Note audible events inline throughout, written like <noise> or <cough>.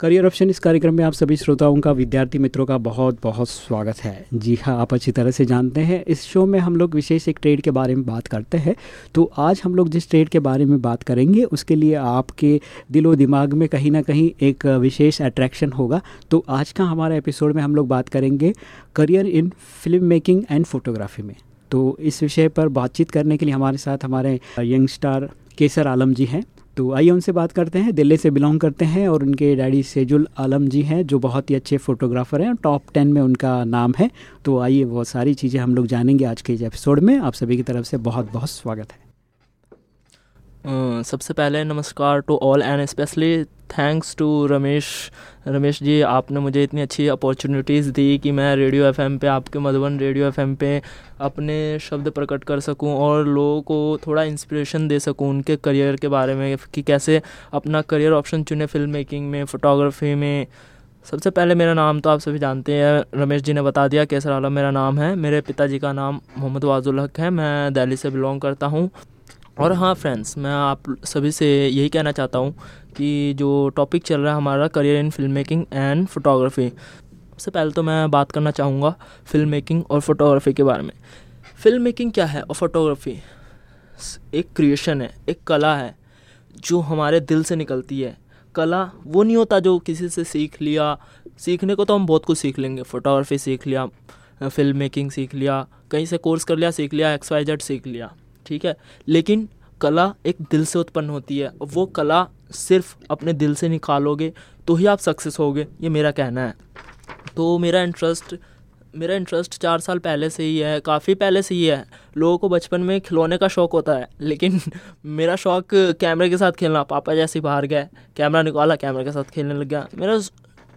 Career option इस कार्यक्रम में आप सभी श्रोताओं का, विद्यार्थी मित्रों का बहुत बहुत स्वागत है। जी हाँ आप अच्छी तरह से जानते हैं। इस शो में हम लोग विशेष एक ट्रेड के बारे में बात करते हैं। तो आज हम लोग जिस ट्रेड के बारे में बात करेंगे, उसके लिए आपके दिलो दिमाग में कहीं ना कहीं एक विशेष अट्रैक्शन होगा। तो आज का हमारा एपिसोड में हम लोग बात करेंगे career in film making and photography में। तो इस विषय पर बातचीत करने के लिए हमारे साथ हमारे यंग स्टार केसर आलम जी हैं। तो आइए उनसे बात करते हैं। दिल्ली से बिलोंग करते हैं और उनके डैडी सेजुल आलम जी हैं, जो बहुत ही अच्छे फोटोग्राफर हैं टॉप टेन में उनका नाम है। तो आइए, वो सारी चीज़ें हम लोग जानेंगे आज के इस एपिसोड में। आप सभी की तरफ़ से बहुत बहुत स्वागत है। सबसे पहले नमस्कार to all and specially thanks to Ramesh Ramesh ji, आपने मुझे इतनी अच्छी अपॉर्चुनिटीज़ दी कि मैं रेडियो एफएम पे, आपके मधुबन रेडियो एफएम पे अपने शब्द प्रकट कर सकूँ और लोगों को थोड़ा इंस्पिरेशन दे सकूँ उनके करियर के बारे में कि कैसे अपना करियर ऑप्शन चुने फ़िल्म मेकिंग में फ़ोटोग्राफी में। सबसे पहले मेरा नाम तो आप सभी जानते हैं, रमेश जी ने बता दिया, कैसर आलम मेरा नाम है। मेरे पिताजी का नाम मोहम्मद वाजुल हक है, मैं दिल्ली से बिलोंग करता हूँ। और हाँ फ्रेंड्स मैं आप सभी से यही कहना चाहता हूँ कि जो टॉपिक चल रहा है हमारा career in film making and photography सबसे पहले तो मैं बात करना चाहूँगा फ़िल्म मेकिंग और फोटोग्राफी के बारे में। फ़िल्म मेकिंग क्या है और फोटोग्राफी एक क्रिएशन है, एक कला है, जो हमारे दिल से निकलती है। कला वो नहीं होता जो किसी से सीख लिया। सीखने को तो हम बहुत कुछ सीख लेंगे। फोटोग्राफी सीख लिया फ़िल्म मेकिंग सीख लिया, कहीं से कोर्स कर लिया, सीख लिया एक्स वाई जेड सीख लिया। ठीक है? लेकिन कला एक दिल से उत्पन्न होती है। वो कला सिर्फ़ अपने दिल से निकालोगे तो ही आप सक्सेस होगे, ये मेरा कहना है। तो मेरा इंटरेस्ट मेरा इंटरेस्ट चार साल पहले से ही है, काफ़ी पहले से ही है। लोगों को बचपन में खिलौने का शौक़ होता है, लेकिन <laughs> मेरा शौक़ कैमरे के साथ खेलना। पापा जैसे बाहर गए, कैमरा निकाला, कैमरे के साथ खेलने लग गया। मेरा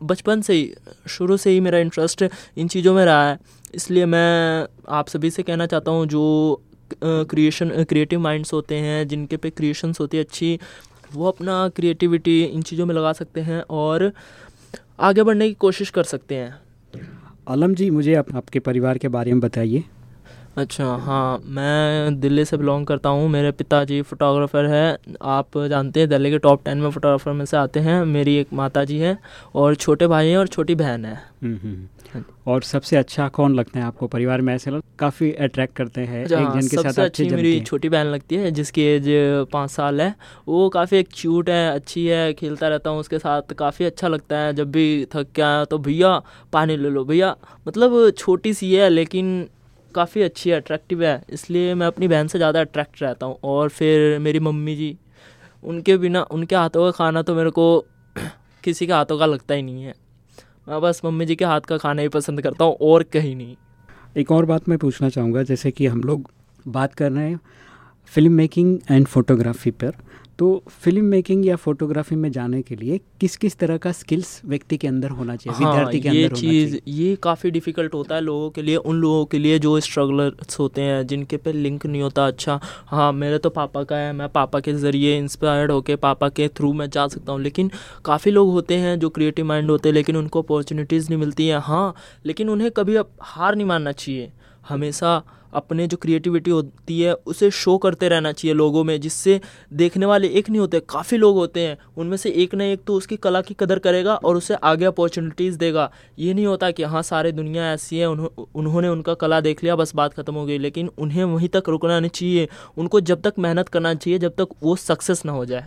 बचपन से ही, शुरू से ही मेरा इंटरेस्ट इन चीज़ों में रहा है। इसलिए मैं आप सभी से कहना चाहता हूँ, जो क्रिएशन क्रिएटिव माइंड्स होते हैं जिनके पे क्रिएशंस होती है अच्छी वो अपना क्रिएटिविटी इन चीज़ों में लगा सकते हैं और आगे बढ़ने की कोशिश कर सकते हैं। आलम जी मुझे आप, आपके परिवार के बारे में बताइए। अच्छा हाँ मैं दिल्ली से बिलोंग करता हूँ मेरे पिताजी फ़ोटोग्राफ़र है आप जानते हैं दिल्ली के टॉप टेन में फ़ोटोग्राफ़र में से आते हैं मेरी एक माता जी है और छोटे भाई हैं और छोटी बहन है। हम्म, हम्म। हाँ और सबसे अच्छा कौन लगता है आपको परिवार में ऐसे लोग? काफ़ी अट्रैक्ट करते हैं एक जन के साथ अच्छी मेरी छोटी बहन लगती है जिसकी एज पाँच साल है वो काफ़ी एक क्यूट है अच्छी है खेलता रहता हूँ उसके साथ काफ़ी अच्छा लगता है जब भी थक के आया तो भैया पानी ले लो भैया। मतलब छोटी सी है लेकिन काफ़ी अच्छी है अट्रैक्टिव है। इसलिए मैं अपनी बहन से ज़्यादा अट्रैक्ट रहता हूँ। और फिर मेरी मम्मी जी, उनके बिना, उनके हाथों का खाना तो मेरे को <clears throat> किसी के हाथों का लगता ही नहीं है। मैं बस मम्मी जी के हाथ का खाना ही पसंद करता हूँ, और कहीं नहीं। एक और बात मैं पूछना चाहूँगा, जैसे कि हम लोग बात कर रहे हैं फ़िल्म मेकिंग एंड फोटोग्राफी पर। तो फ़िल्म मेकिंग या फोटोग्राफी में जाने के लिए किस किस तरह का स्किल्स व्यक्ति के अंदर होना चाहिए हाँ, विद्यार्थी के ये अंदर चीज़ ये काफ़ी डिफ़िकल्ट होता है लोगों के लिए उन लोगों के लिए जो स्ट्रगलर्स होते हैं जिनके पे लिंक नहीं होता अच्छा। हाँ मेरे तो पापा का है मैं पापा के ज़रिए इंस्पायर्ड होकर पापा के थ्रू मैं जा सकता हूँ। लेकिन काफ़ी लोग होते हैं जो क्रिएटिव माइंड होते हैं लेकिन उनको अपॉर्चुनिटीज़ नहीं मिलती हैं। हाँ लेकिन उन्हें कभी हार नहीं मानना चाहिए। हमेशा अपने जो क्रिएटिविटी होती है, उसे शो करते रहना चाहिए लोगों में, जिससे देखने वाले एक नहीं होते, काफ़ी लोग होते हैं। उनमें से एक ना एक तो उसकी कला की कदर करेगा और उसे आगे अपॉर्चुनिटीज़ देगा। ये नहीं होता कि हाँ सारे दुनिया ऐसी है उन्होंने उनका कला देख लिया, बस बात ख़त्म हो गई। लेकिन उन्हें वहीं तक रुकना नहीं चाहिए। उनको जब तक मेहनत करना चाहिए, जब तक वो सक्सेस ना हो जाए।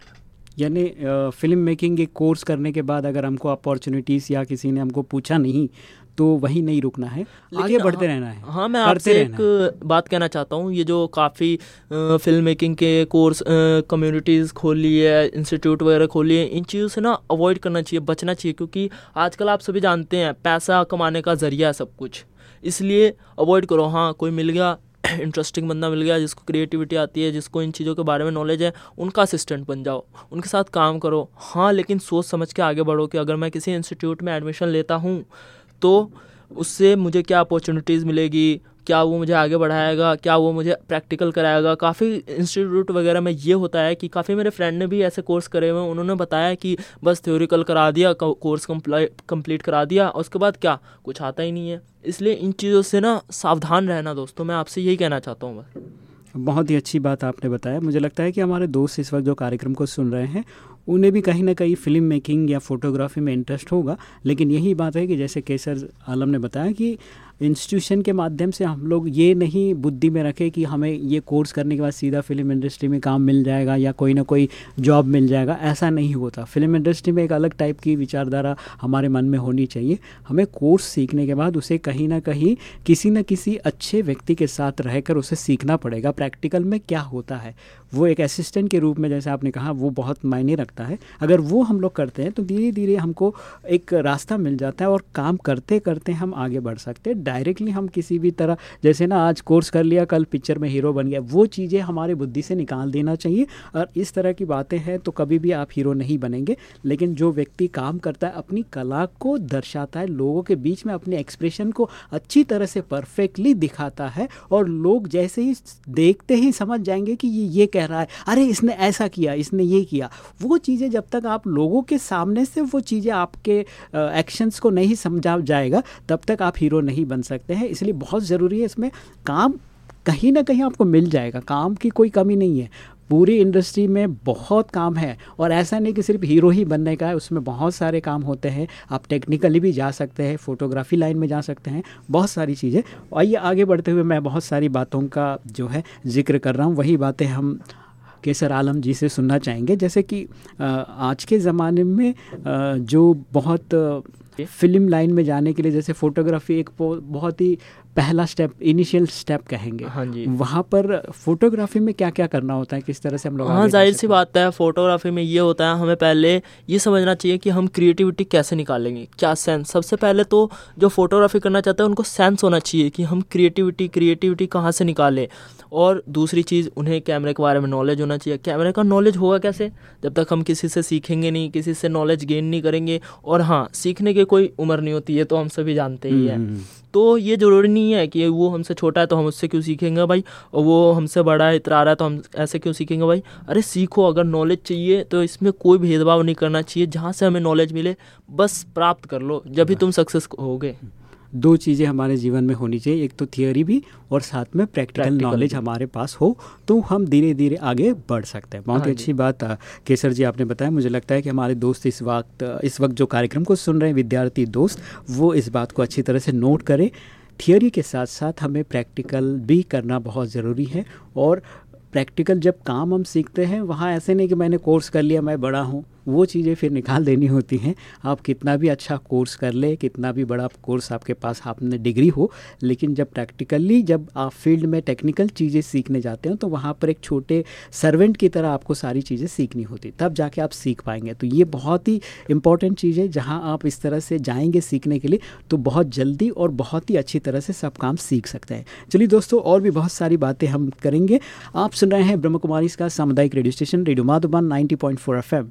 यानी फ़िल्म मेकिंग एक कोर्स करने के बाद अगर हमको अपॉर्चुनिटीज़ या किसी ने हमको पूछा नहीं तो वही नहीं रुकना है आगे बढ़ते हाँ, रहना है हाँ मैं आपसे एक बात कहना चाहता हूँ ये जो काफ़ी फ़िल्म मेकिंग के कोर्स कम्युनिटीज़ खोल है इंस्टीट्यूट वगैरह खोल लिए इन चीज़ों से ना अवॉइड करना चाहिए बचना चाहिए क्योंकि आजकल आप सभी जानते हैं पैसा कमाने का ज़रिया है सब कुछ। इसलिए अवॉइड करो हाँ कोई मिल गया <clears throat> इंटरेस्टिंग बंदा मिल गया जिसको क्रिएटिविटी आती है जिसको इन चीज़ों के बारे में नॉलेज है उनका असिस्टेंट बन जाओ उनके साथ काम करो। हाँ लेकिन सोच समझ के आगे बढ़ो कि अगर मैं किसी इंस्टीट्यूट में एडमिशन लेता हूँ तो उससे मुझे क्या अपॉर्चुनिटीज़ मिलेगी? क्या वो मुझे आगे बढ़ाएगा? क्या वो मुझे प्रैक्टिकल कराएगा? काफ़ी इंस्टीट्यूट वगैरह में ये होता है कि काफ़ी मेरे फ्रेंड ने भी ऐसे कोर्स करे हुए हैं। उन्होंने बताया कि बस थ्योरिकल करा दिया कोर्स कंप्लीट करा दिया उसके बाद क्या? कुछ आता ही नहीं है। इसलिए इन चीज़ों से ना सावधान रहना दोस्तों, मैं आपसे यही कहना चाहता हूँ बस। बहुत ही अच्छी बात आपने बताया। मुझे लगता है कि हमारे दोस्त इस वक्त जो कार्यक्रम को सुन रहे हैं उन्हें भी कहीं ना कहीं फ़िल्म मेकिंग या फोटोग्राफी में इंटरेस्ट होगा। लेकिन यही बात है कि जैसे केसर आलम ने बताया कि इंस्टीट्यूशन के माध्यम से हम लोग ये नहीं बुद्धि में रखें कि हमें ये कोर्स करने के बाद सीधा फ़िल्म इंडस्ट्री में काम मिल जाएगा या कोई ना कोई जॉब मिल जाएगा। ऐसा नहीं होता। फ़िल्म इंडस्ट्री में एक अलग टाइप की विचारधारा हमारे मन में होनी चाहिए। हमें कोर्स सीखने के बाद उसे कहीं ना कहीं किसी न किसी अच्छे व्यक्ति के साथ रहकर उसे सीखना पड़ेगा। प्रैक्टिकल में क्या होता है? वो एक असिस्टेंट के रूप में जैसे आपने कहा, वो बहुत मायने रखता है। अगर वो हम लोग करते हैं तो धीरे धीरे हमको एक रास्ता मिल जाता है और काम करते करते हम आगे बढ़ सकते हैं। डायरेक्टली हम किसी भी तरह, जैसे ना आज कोर्स कर लिया, कल पिक्चर में हीरो बन गया, वो चीज़ें हमारे बुद्धि से निकाल देना चाहिए। और इस तरह की बातें हैं तो कभी भी आप हीरो नहीं बनेंगे। लेकिन जो व्यक्ति काम करता है, अपनी कला को दर्शाता है, लोगों के बीच में अपने एक्सप्रेशन को अच्छी तरह से परफेक्टली दिखाता है और लोग जैसे ही देखते ही समझ जाएँगे कि ये ये कह रहा है, अरे, इसने ऐसा किया, इसने ये किया। वो चीज़ें जब तक आप लोगों के सामने से वो चीज़ें आपके एक्शंस को नहीं समझा जाएगा, तब तक आप हीरो नहीं बन सकते हैं। इसलिए बहुत ज़रूरी है इसमें काम कहीं ना कहीं आपको मिल जाएगा। काम की कोई कमी नहीं है। पूरी इंडस्ट्री में बहुत काम है और ऐसा नहीं कि सिर्फ़ हीरो ही बनने का है, उसमें बहुत सारे काम होते हैं। आप टेक्निकली भी जा सकते हैं, फोटोग्राफी लाइन में जा सकते हैं, बहुत सारी चीज़ें। आइए आगे बढ़ते हुए मैं बहुत सारी बातों का जो है ज़िक्र कर रहा हूँ। वही बातें हम केसर आलम जी से सुनना चाहेंगे। जैसे कि आज के ज़माने में जो बहुत फ़िल्म लाइन में जाने के लिए जैसे फोटोग्राफी एक बहुत ही पहला स्टेप इनिशियल स्टेप कहेंगे। हाँ जी। वहाँ पर फोटोग्राफी में क्या क्या करना होता है? किस तरह से हम लोग हाँ ज़ाहिर सी बात है फोटोग्राफी में ये होता है हमें पहले ये समझना चाहिए कि हम क्रिएटिविटी कैसे निकालेंगे क्या सेंस सबसे पहले तो जो फोटोग्राफी करना चाहते हैं उनको सेंस होना चाहिए कि हम क्रिएटिविटी क्रिएटिविटी कहाँ से निकालें। और दूसरी चीज़ उन्हें कैमरे के बारे में नॉलेज होना चाहिए। कैमरे का नॉलेज होगा कैसे? जब तक हम किसी से सीखेंगे नहीं किसी से नॉलेज गेन नहीं करेंगे और हाँ सीखने की कोई उम्र नहीं होती है तो हम सभी जानते ही हैं। हम्म, हम्म। तो ये ज़रूरी नहीं है कि वो हमसे छोटा है तो हम उससे क्यों सीखेंगे भाई? और वो हमसे बड़ा है इतना रहा है तो हम ऐसे क्यों सीखेंगे भाई? अरे सीखो अगर नॉलेज चाहिए तो इसमें कोई भेदभाव नहीं करना चाहिए। जहाँ से हमें नॉलेज मिले बस प्राप्त कर लो जब भी तुम सक्सेस होगे। दो चीज़ें हमारे जीवन में होनी चाहिए एक तो थियोरी भी और साथ में प्रैक्टिकल नॉलेज हमारे पास हो तो हम धीरे धीरे आगे बढ़ सकते हैं। बहुत ही हाँ अच्छी बात केसर जी आपने बताया। मुझे लगता है कि हमारे दोस्त इस वक्त इस वक्त जो कार्यक्रम को सुन रहे हैं विद्यार्थी दोस्त वो इस बात को अच्छी तरह से नोट करें। थियोरी के साथ साथ हमें प्रैक्टिकल भी करना बहुत ज़रूरी है और प्रैक्टिकल जब काम हम सीखते हैं वहाँ ऐसे नहीं कि मैंने कोर्स कर लिया मैं बड़ा हूँ। वो चीज़ें फिर निकाल देनी होती हैं। आप कितना भी अच्छा कोर्स कर ले, कितना भी बड़ा कोर्स आपके पास, आपने डिग्री हो, लेकिन जब प्रैक्टिकली जब आप फ़ील्ड में टेक्निकल चीज़ें सीखने जाते हैं तो वहाँ पर एक छोटे सर्वेंट की तरह आपको सारी चीज़ें सीखनी होती तब जाके आप सीख पाएँगे। तो ये बहुत ही इंपॉर्टेंट चीज़ है, जहाँ आप इस तरह से जाएँगे सीखने के लिए तो बहुत जल्दी और बहुत ही अच्छी तरह से सब काम सीख सकते हैं। चलिए दोस्तों, और भी बहुत सारी बातें हम करेंगे। आप सुन रहे हैं ब्रह्म कुमारी का सामुदायिक radio station, radio Madhuban 90.4 FM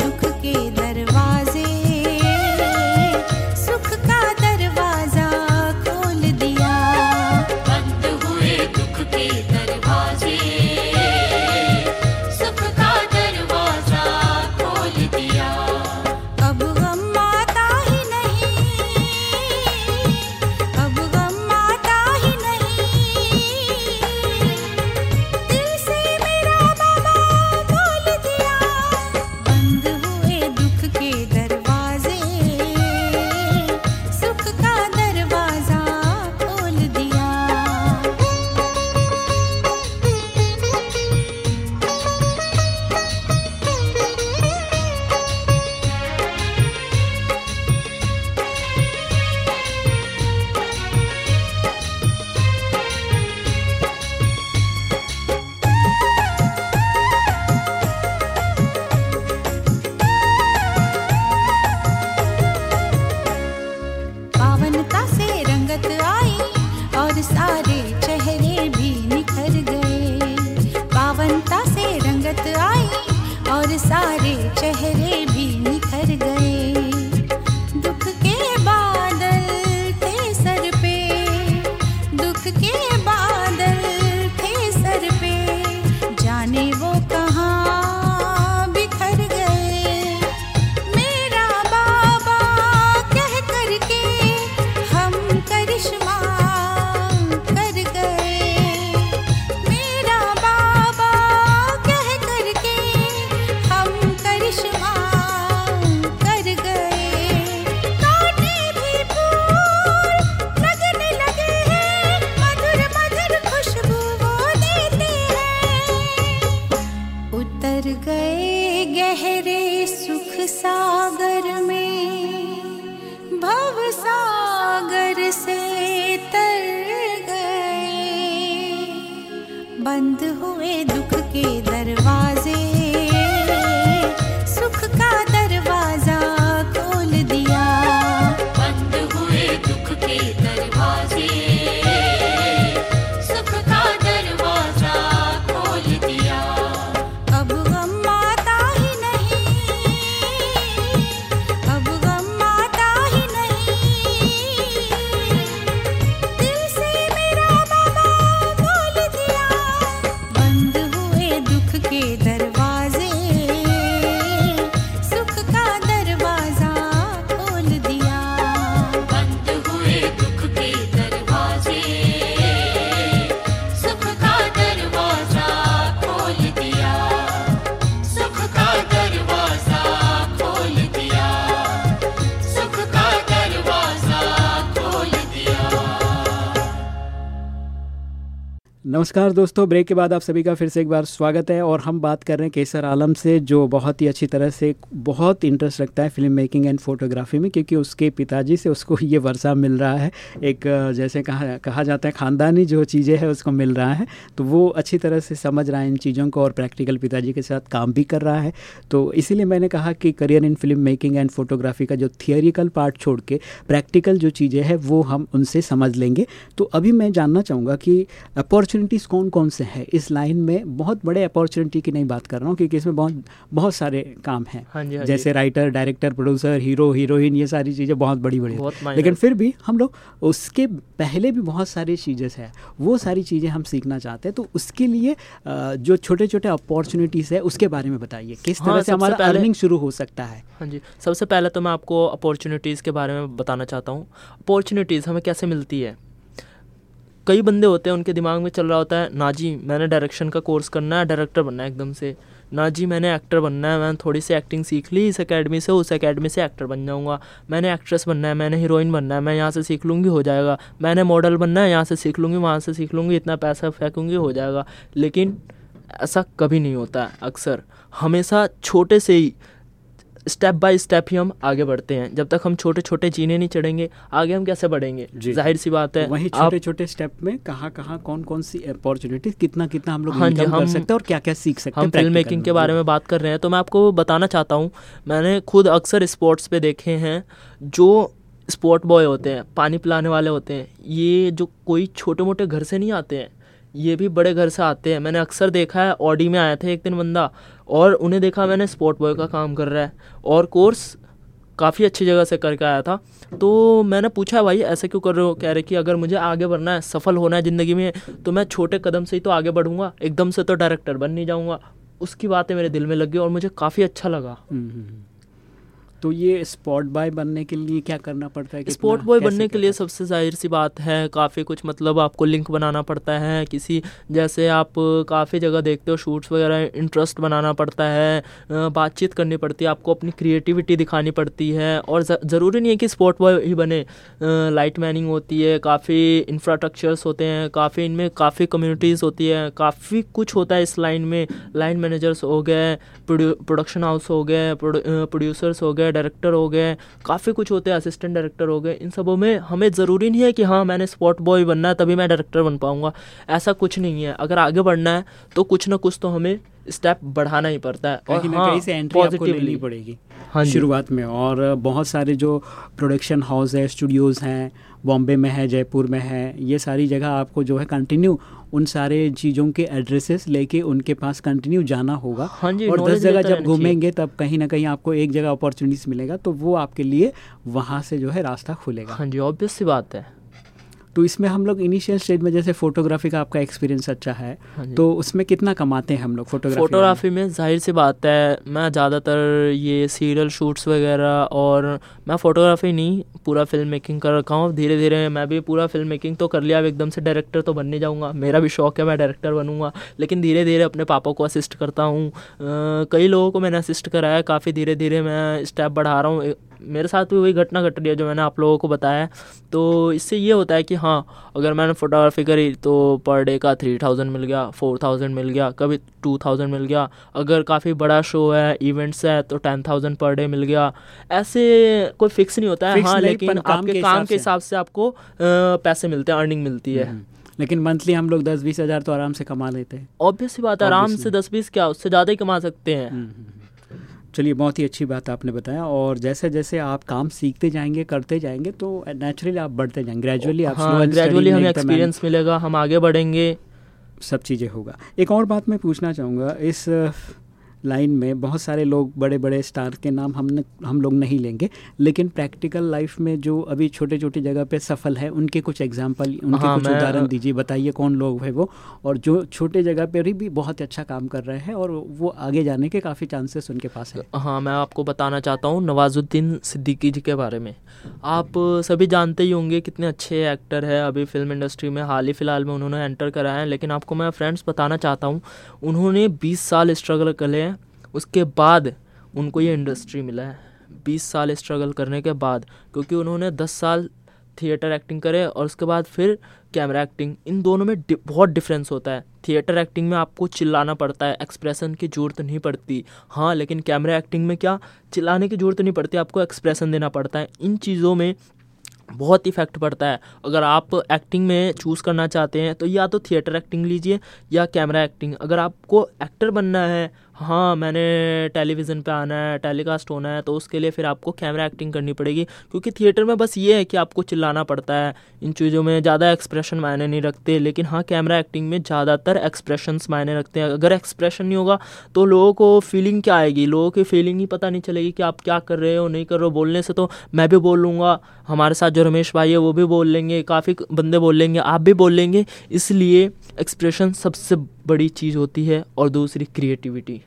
दुख के नमस्कार दोस्तों, ब्रेक के बाद आप सभी का फिर से एक बार स्वागत है और हम बात कर रहे हैं केसर आलम से, जो बहुत ही अच्छी तरह से बहुत इंटरेस्ट रखता है फ़िल्म मेकिंग एंड फोटोग्राफी में, क्योंकि उसके पिताजी से उसको <laughs> ये वर्षा मिल रहा है। एक, जैसे कहा कहा जाता है, ख़ानदानी जो चीज़ें हैं उसको मिल रहा है। तो वो अच्छी तरह से समझ रहा है इन चीज़ों को और प्रैक्टिकल पिताजी के साथ काम भी कर रहा है। तो इसीलिए मैंने कहा कि career in film making and photography का जो थियोरिकल पार्ट छोड़ के प्रैक्टिकल जो चीज़ें हैं, वो हम उनसे समझ लेंगे। तो अभी मैं जानना चाहूँगा कि अपॉर्चुनिटीज़ कौन कौन से हैं? इस लाइन में बहुत बड़े अपॉर्चुनिटी की नहीं बात कर रहा हूँ क्योंकि इसमें बहुत बहुत सारे काम हैं। हाँ जी, हाँ। जैसे writer director producer hero heroine ये सारी चीज़ें बहुत बड़ी बड़ी बहुत लेकिन फिर भी हम लोग उसके पहले भी बहुत सारी चीज़ें हैं वो सारी चीज़ें हम सीखना चाहते हैं। तो उसके लिए जो छोटे छोटे अपॉर्चुनिटीज़ है उसके बारे में बताइए। किस हाँ, तरह से हमारा अर्निंग शुरू हो सकता है? हाँ जी सबसे पहले तो मैं आपको अपॉर्चुनिटीज़ के बारे में बताना चाहता हूँ। अपॉर्चुनिटीज़ हमें कैसे मिलती है? कई बंदे होते हैं, उनके दिमाग में चल रहा होता है, ना जी, मैंने डायरेक्शन का कोर्स करना है डायरेक्टर बनना है एकदम से। ना जी, मैंने एक्टर बनना है, मैंने थोड़ी सी एक्टिंग सीख ली इस अकेडमी से, उस अकेडमी से एक्टर बन जाऊँगा। मैंने एक्ट्रेस बनना है, मैंने हीरोइन बनना है, मैं यहाँ से सीख लूँगी, हो जाएगा। मैंने मॉडल बनना है, यहाँ से सीख लूँगी, वहाँ से सीख लूँगी, इतना पैसा फेंकूँगी, हो जाएगा। लेकिन ऐसा कभी नहीं होता, अक्सर। हमेशा छोटे से ही स्टेप बाय स्टेप ही हम आगे बढ़ते हैं। जब तक हम छोटे छोटे जीने नहीं चढ़ेंगे आगे हम कैसे बढ़ेंगे? ज़ाहिर सी बात है वही छोटे छोटे स्टेप में कहाँ कहाँ कौन कौन सी अपॉर्चुनिटी कितना कितना हम लोग हाँ जी, हम- सकते हैं और क्या क्या सीख सकते हम हैं फ़िल्म मेकिंग के बारे में बात कर रहे हैं तो मैं आपको बताना चाहता हूँ मैंने खुद अक्सर स्पोर्ट्स पे देखे हैं जो स्पोर्ट बॉय होते हैं पानी पिलाने वाले होते हैं ये जो कोई छोटे मोटे घर से नहीं आते हैं ये भी बड़े घर से आते हैं। मैंने अक्सर देखा है ऑडी में आया था एक दिन बंदा और उन्हें देखा मैंने स्पोर्ट बॉय का काम कर रहा है और कोर्स काफ़ी अच्छी जगह से करके आया था। तो मैंने पूछा भाई ऐसे क्यों कर रहे हो? कह रहे कि अगर मुझे आगे बढ़ना है सफल होना है ज़िंदगी में तो मैं छोटे कदम से ही तो आगे बढ़ूँगा एकदम से तो डायरेक्टर बन नहीं जाऊँगा। उसकी बातें मेरे दिल में लगी और मुझे काफ़ी अच्छा लगा। हम्म, हम्म, हम्म। तो ये स्पॉट बॉय बनने के लिए क्या करना पड़ता है स्पोर्ट बॉय बनने के लिए सबसे ज़ाहिर सी बात है काफ़ी कुछ मतलब आपको लिंक बनाना पड़ता है। किसी जैसे आप काफ़ी जगह देखते हो शूट्स वगैरह इंटरेस्ट बनाना पड़ता है बातचीत करनी पड़ती है आपको अपनी क्रिएटिविटी दिखानी पड़ती है और ज़रूरी नहीं है कि स्पोर्ट बॉय ही बने। लाइट मैनिंग होती है काफ़ी इंफ्रास्ट्रक्चर्स होते हैं काफ़ी इनमें काफ़ी कम्युनिटीज़ होती है काफ़ी कुछ होता है इस लाइन में। लाइन मैनेजर्स हो गए प्रोडक्शन हाउस हो गए प्रोड्यूसर्स हो गए डायरेक्टर हो गए काफ़ी कुछ होते हैं असिस्टेंट डायरेक्टर हो गए इन सबों में हमें ज़रूरी नहीं है कि हाँ मैंने स्पॉट बॉय बनना है तभी मैं डायरेक्टर बन पाऊँगा। ऐसा कुछ नहीं है। अगर आगे बढ़ना है तो कुछ ना कुछ तो हमें स्टेप बढ़ाना ही पड़ता है। और हाँ, कहीं से एंट्री आपको लेनी पड़ेगी हाँ शुरुआत में। और बहुत सारे जो प्रोडक्शन हाउस है स्टूडियोज़ हैं बॉम्बे में है जयपुर में है ये सारी जगह आपको जो है कंटिन्यू उन सारे चीज़ों के एड्रेसेस लेके उनके पास कंटिन्यू जाना होगा। हाँ जी, और दस जगह जब घूमेंगे तब कहीं ना कहीं आपको एक जगह अपॉर्चुनिटीज़ मिलेगा तो वो आपके लिए वहाँ से जो है रास्ता खुलेगा। हाँ जी ऑब्वियस सी बात है। तो इसमें हम लोग इनिशियल स्टेज में जैसे फोटोग्राफी का आपका एक्सपीरियंस अच्छा है हाँ तो उसमें कितना कमाते हैं हम लोग फोटोग्राफी फोटोग्राफी में ज़ाहिर सी बात है मैं ज़्यादातर ये सीरियल शूट्स वगैरह और मैं फ़ोटोग्राफी नहीं पूरा फ़िल्म मेकिंग कर रखा हूँ। धीरे धीरे मैं भी पूरा फ़िल्म मेकिंग तो कर लिया अब एकदम से डायरेक्टर तो बनने जाऊँगा। मेरा भी शौक है मैं डायरेक्टर बनूँगा। लेकिन धीरे धीरे अपने पापा को असिस्ट करता हूँ। कई लोगों को मैंने असिस्ट कराया काफ़ी धीरे धीरे मैं स्टेप बढ़ा रहा हूँ। मेरे साथ भी वही घटना घट रही है जो मैंने आप लोगों को बताया है। तो इससे ये होता है कि हाँ अगर मैंने फोटोग्राफी करी तो पर डे का थ्री थाउज़ेंड मिल गया फोर थाउज़ेंड मिल गया कभी टू थाउज़ेंड मिल गया। अगर काफ़ी बड़ा शो है इवेंट्स है तो टेन थाउज़ेंड पर डे मिल गया। ऐसे कोई फिक्स नहीं होता है हाँ लेकिन आपके काम के हिसाब से आपको पैसे मिलते हैं अर्निंग मिलती है। हम्म। लेकिन मंथली हम लोग दस बीस हज़ार तो आराम से कमा लेते हैं। ऑब्वियस सी बात है आराम से दस बीस क्या उससे ज़्यादा ही कमा सकते हैं। हम्म, हम्म, हम्म। चलिए बहुत ही अच्छी बात आपने बताया और जैसे जैसे आप काम सीखते जाएँगे करते जाएँगे तो नेचुरली आप बढ़ते जाएँगे। ग्रेजुअली आप हाँ ग्रेजुअली हमें एक्सपीरियंस मिलेगा हम आगे बढ़ेंगे। सब चीज़ें होगा। एक और बात मैं पूछना चाहूँगा इस लाइन में बहुत सारे लोग बड़े बड़े स्टार के नाम हमने हम लोग नहीं लेंगे लेकिन प्रैक्टिकल लाइफ में जो अभी छोटे छोटी जगह पे सफल है उनके कुछ एग्ज़ाम्पल उनके हाँ, कुछ उदाहरण दीजिए बताइए कौन लोग है वो और जो छोटे जगह पे भी बहुत अच्छा काम कर रहे हैं और वो आगे जाने के काफ़ी चांसेस उनके पास है। हाँ मैं आपको बताना चाहता हूँ नवाजुद्दीन सिद्दीकी जी के बारे में। आप सभी जानते ही होंगे कितने अच्छे एक्टर है अभी फ़िल्म इंडस्ट्री में हाल ही फ़िलहाल में उन्होंने एंटर कराया है लेकिन आपको मैं फ्रेंड्स बताना चाहता हूँ उन्होंने 20 साल स्ट्रगल करे हैं। उसके बाद उनको ये इंडस्ट्री मिला है। 20 साल स्ट्रगल करने के बाद, क्योंकि उन्होंने 10 साल थिएटर एक्टिंग करे और उसके बाद फिर कैमरा एक्टिंग इन दोनों में डि- बहुत डिफरेंस होता है। थिएटर एक्टिंग में आपको चिल्लाना पड़ता है एक्सप्रेशन की ज़रूरत नहीं पड़ती। हाँ लेकिन कैमरा एक्टिंग में क्या? चिल्लाने की ज़रूरत नहीं पड़ती, आपको एक्सप्रेशन देना पड़ता है। इन चीज़ों में बहुत इफ़ेक्ट पड़ता है। अगर आप एक्टिंग में चूज़ करना चाहते हैं तो या तो थिएटर एक्टिंग लीजिए या कैमरा एक्टिंग अगर आपको एक्टर बनना है हाँ मैंने टेलीविज़न पे आना है, टेलीकास्ट होना है तो उसके लिए फिर आपको कैमरा एक्टिंग करनी पड़ेगी, क्योंकि थिएटर में बस ये है कि आपको चिल्लाना पड़ता है। इन चीज़ों में ज़्यादा एक्सप्रेशन मायने नहीं रखते, लेकिन हाँ कैमरा एक्टिंग में ज़्यादातर एक्सप्रेशंस मायने रखते हैं। अगर एक्सप्रेशन नहीं होगा तो लोगों को फीलिंग क्या आएगी? लोगों की फीलिंग ही पता नहीं चलेगी कि आप क्या कर रहे हो, नहीं कर रहे हो बोलने से तो मैं भी बोल लूँगा हमारे साथ जो रमेश भाई है, वो भी बोल लेंगे, काफ़ी बंदे बोल लेंगे, आप भी बोल लेंगे। इसलिए एक्सप्रेशन सबसे बड़ी चीज़ होती है और दूसरी क्रिएटिविटी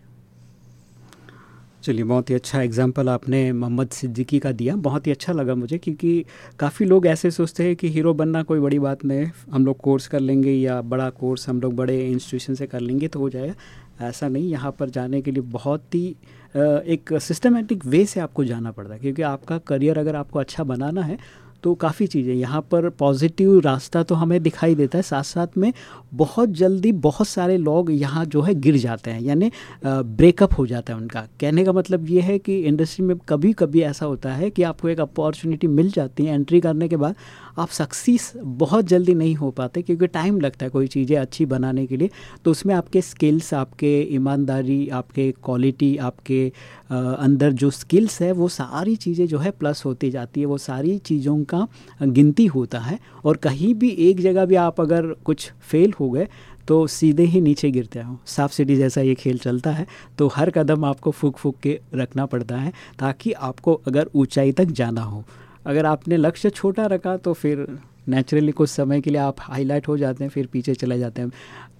चलिए, बहुत ही अच्छा एग्ज़ाम्पल आपने मोहम्मद सिद्दीकी का दिया। बहुत ही अच्छा लगा मुझे क्योंकि काफ़ी लोग ऐसे सोचते हैं कि हीरो बनना कोई बड़ी बात नहीं। है हम लोग कोर्स कर लेंगे या बड़ा कोर्स हम लोग बड़े इंस्टीट्यूशन से कर लेंगे तो हो जाएगा। ऐसा नहीं, यहाँ पर जाने के लिए बहुत ही एक सिस्टमेटिक वे से आपको जाना पड़ता है। क्योंकि आपका करियर अगर आपको अच्छा बनाना है तो काफ़ी चीज़ें। यहाँ पर पॉजिटिव रास्ता तो हमें दिखाई देता है साथ साथ में बहुत जल्दी बहुत सारे लोग यहाँ जो है गिर जाते हैं, यानी ब्रेकअप हो जाता है उनका। कहने का मतलब ये है कि इंडस्ट्री में कभी कभी ऐसा होता है कि आपको एक अपॉर्चुनिटी मिल जाती है एंट्री करने के बाद आप सक्सीस बहुत जल्दी नहीं हो पाते क्योंकि टाइम लगता है कोई चीज़ें अच्छी बनाने के लिए। तो उसमें आपके स्किल्स आपके ईमानदारी, आपके क्वालिटी आपके अंदर जो स्किल्स है, वो सारी चीज़ें जो है प्लस होती जाती है। वो सारी चीज़ों का गिनती होता है और कहीं भी एक जगह भी आप अगर कुछ फेल हो गए तो सीधे ही नीचे गिरते हो। साफ़ सीढ़ी जैसा ये खेल चलता है तो हर कदम आपको फूक फूक के रखना पड़ता है ताकि आपको अगर ऊंचाई तक जाना हो अगर आपने लक्ष्य छोटा रखा तो फिर नेचुरली कुछ समय के लिए आप हाईलाइट हो जाते हैं, फिर पीछे चले जाते हैं।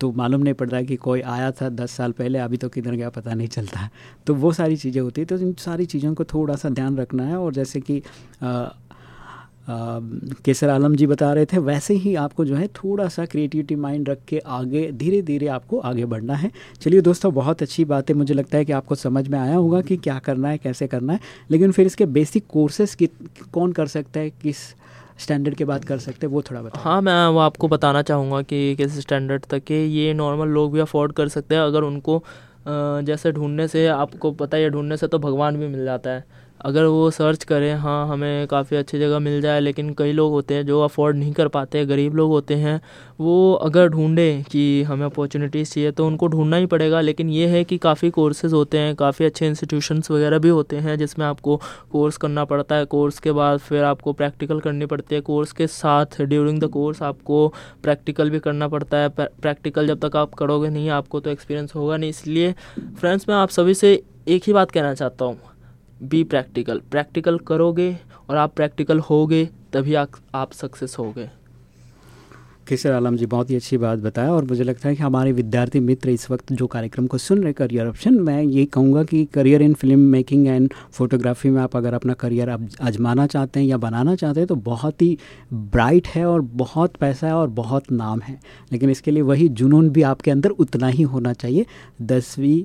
तो मालूम नहीं पड़ रहा कि कोई आया था दस साल पहले, अभी तो किधर गया पता नहीं चलता। तो वो सारी चीज़ें होती है। तो इन सारी चीज़ों को थोड़ा सा ध्यान रखना है। और जैसे कि केसर आलम जी बता रहे थे, वैसे ही आपको जो है थोड़ा सा क्रिएटिविटी माइंड रख के आगे धीरे धीरे आपको आगे बढ़ना है। चलिए दोस्तों, बहुत अच्छी बात है। मुझे लगता है कि आपको समझ में आया होगा कि क्या करना है, कैसे करना है। लेकिन फिर इसके बेसिक कोर्सेज की, कौन कर सकता है, किस स्टैंडर्ड के बाद कर सकते हैं, वो थोड़ा बता हाँ मैं वो आपको बताना चाहूँगा कि किस स्टैंडर्ड तक के ये नॉर्मल लोग भी अफोर्ड कर सकते हैं। अगर उनको जैसे ढूँढने से आपको पता है ढूँढने से तो भगवान भी मिल जाता है। अगर वो सर्च करें हाँ हमें काफ़ी अच्छी जगह मिल जाए, लेकिन कई लोग होते हैं जो अफोर्ड नहीं कर पाते गरीब लोग होते हैं, वो अगर ढूंढें कि हमें अपॉर्चुनिटीज़ चाहिए तो उनको ढूंढना ही पड़ेगा। लेकिन ये है कि काफ़ी कोर्सेज़ होते हैं, काफ़ी अच्छे इंस्टीट्यूशंस वगैरह भी होते हैं, जिसमें आपको कोर्स करना पड़ता है। कोर्स के बाद फिर आपको प्रैक्टिकल करनी पड़ती है। कोर्स के साथ ड्यूरिंग द कोर्स आपको प्रैक्टिकल भी करना पड़ता है। प्रैक्टिकल जब तक आप करोगे नहीं, आपको तो एक्सपीरियंस होगा नहीं। इसलिए फ्रेंड्स मैं आप सभी से एक ही बात कहना चाहता हूँ। बी प्रैक्टिकल प्रैक्टिकल करोगे और आप प्रैक्टिकल होगे तभी आप, आप सक्सेस होगे। केसर आलम जी बहुत ही अच्छी बात बताया और मुझे लगता है कि हमारे विद्यार्थी मित्र इस वक्त जो कार्यक्रम को सुन रहे करियर ऑप्शन मैं ये कहूँगा कि career in film making and photography में आप अगर अपना करियर आजमाना चाहते हैं या बनाना चाहते हैं तो बहुत ही ब्राइट है और बहुत पैसा है और बहुत नाम है। लेकिन इसके लिए वही जुनून भी आपके अंदर उतना ही होना चाहिए। दसवीं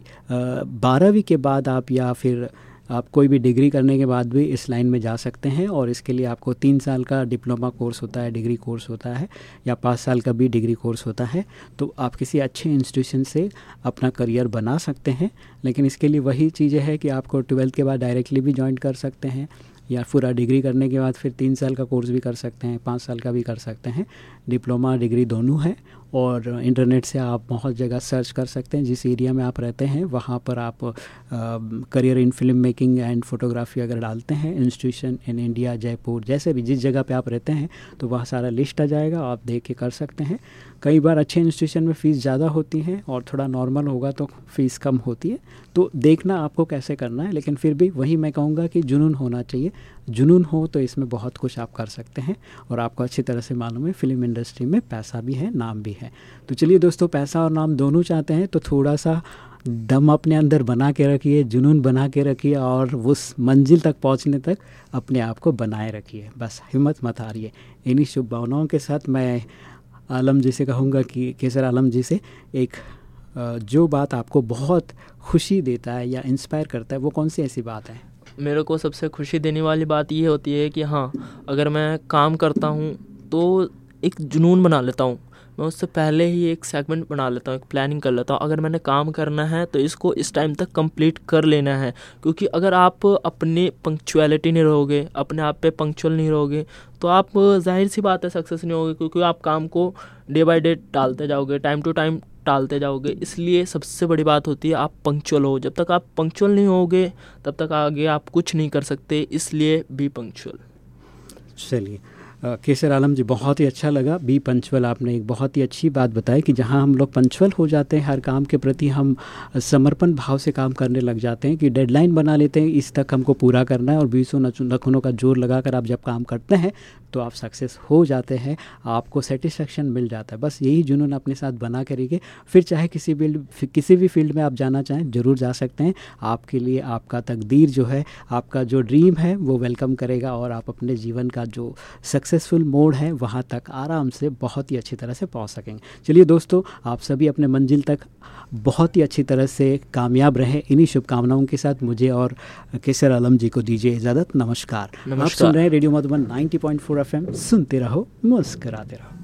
बारहवीं के बाद आप या फिर आप कोई भी डिग्री करने के बाद भी इस लाइन में जा सकते हैं और इसके लिए आपको तीन साल का डिप्लोमा कोर्स होता है, डिग्री कोर्स होता है या पाँच साल का भी डिग्री कोर्स होता है तो आप किसी अच्छे इंस्टीट्यूशन से अपना करियर बना सकते हैं। लेकिन इसके लिए वही चीज़ें है कि आपको ट्वेल्थ के बाद डायरेक्टली भी ज्वाइन कर सकते हैं या पूरा डिग्री करने के बाद फिर तीन साल का कोर्स भी कर सकते हैं, पाँच साल का भी कर सकते हैं। डिप्लोमा, डिग्री दोनों है और इंटरनेट से आप बहुत जगह सर्च कर सकते हैं। जिस एरिया में आप रहते हैं, वहाँ पर आप career in film making and photography अगर डालते हैं, इंस्टीट्यूशन इन इंडिया, जयपुर, जैसे भी जिस जगह पे आप रहते हैं तो वहाँ सारा लिस्ट आ जाएगा, आप देख के कर सकते हैं। कई बार अच्छे इंस्टीट्यूशन में फ़ीस ज़्यादा होती है और थोड़ा नॉर्मल होगा तो फ़ीस कम होती है। तो देखना आपको कैसे करना है, लेकिन फिर भी वही मैं कहूँगा कि जुनून होना चाहिए। जुनून हो तो इसमें बहुत कुछ आप कर सकते हैं और आपको अच्छी तरह से मालूम है, फ़िल्म इंडस्ट्री में पैसा भी है, नाम भी है। तो चलिए दोस्तों, पैसा और नाम दोनों चाहते हैं तो थोड़ा सा दम अपने अंदर बना के रखिए, जुनून बना के रखिए और उस मंजिल तक पहुँचने तक अपने आप को बनाए रखिए। बस हिम्मत मत हारिए। इन्हीं शुभ भावनाओं के साथ मैं आलम जी से कहूँगा कि केसर आलम जी से एक जो बात आपको बहुत खुशी देता है या इंस्पायर करता है, वो कौन सी ऐसी बात है? मेरे को सबसे खुशी देने वाली बात ये होती है कि हाँ अगर मैं काम करता हूँ तो एक जुनून बना लेता हूँ। मैं उससे पहले ही एक सेगमेंट बना लेता हूँ, एक प्लानिंग कर लेता हूँ। अगर मैंने काम करना है तो इसको इस टाइम तक कंप्लीट कर लेना है। क्योंकि अगर आप अपनी पंक्चुअलिटी नहीं रहोगे, अपने आप पे पंक्चुअल नहीं रहोगे तो आप, ज़ाहिर सी बात है सक्सेस नहीं होगे। क्योंकि आप काम को डे बाई डे डालते जाओगे टाइम टू टाइम टालते जाओगे। इसलिए सबसे बड़ी बात होती है, आप पंक्चुअल हो। जब तक आप पंक्चुअल नहीं होगे, तब तक आगे आप कुछ नहीं कर सकते। इसलिए बी पंक्चुअल चलिए। केसर आलम जी, बहुत ही अच्छा लगा। बी पंचुअल आपने एक बहुत ही अच्छी बात बताई कि जहाँ हम लोग पंचुअल हो जाते हैं, हर काम के प्रति हम समर्पण भाव से काम करने लग जाते हैं कि डेडलाइन बना लेते हैं, इस तक हमको पूरा करना है और बीसों नखुनों का ज़ोर लगाकर आप जब काम करते हैं तो आप सक्सेस हो जाते हैं, आपको सेटिस्फेक्शन मिल जाता है। बस यही जुनून अपने साथ बना करिए फिर चाहे किसी फ़ील्ड किसी भी फ़ील्ड में आप जाना चाहें, ज़रूर जा सकते हैं। आपके लिए आपका तकदीर जो है, आपका जो ड्रीम है, वो वेलकम करेगा और आप अपने जीवन का जो सक्सेस सक्सेसफुल मोड है वहाँ तक आराम से बहुत ही अच्छी तरह से पहुँच सकेंगे। चलिए दोस्तों आप सभी अपने मंजिल तक बहुत ही अच्छी तरह से कामयाब रहें। इन्हीं शुभकामनाओं के साथ मुझे और केसर आलम जी को दीजिए इजाज़त। नमस्कार। आप सुन रहे हैं रेडियो मधुबन 90.4 एफएम। सुनते रहो मुस्कराते रहो।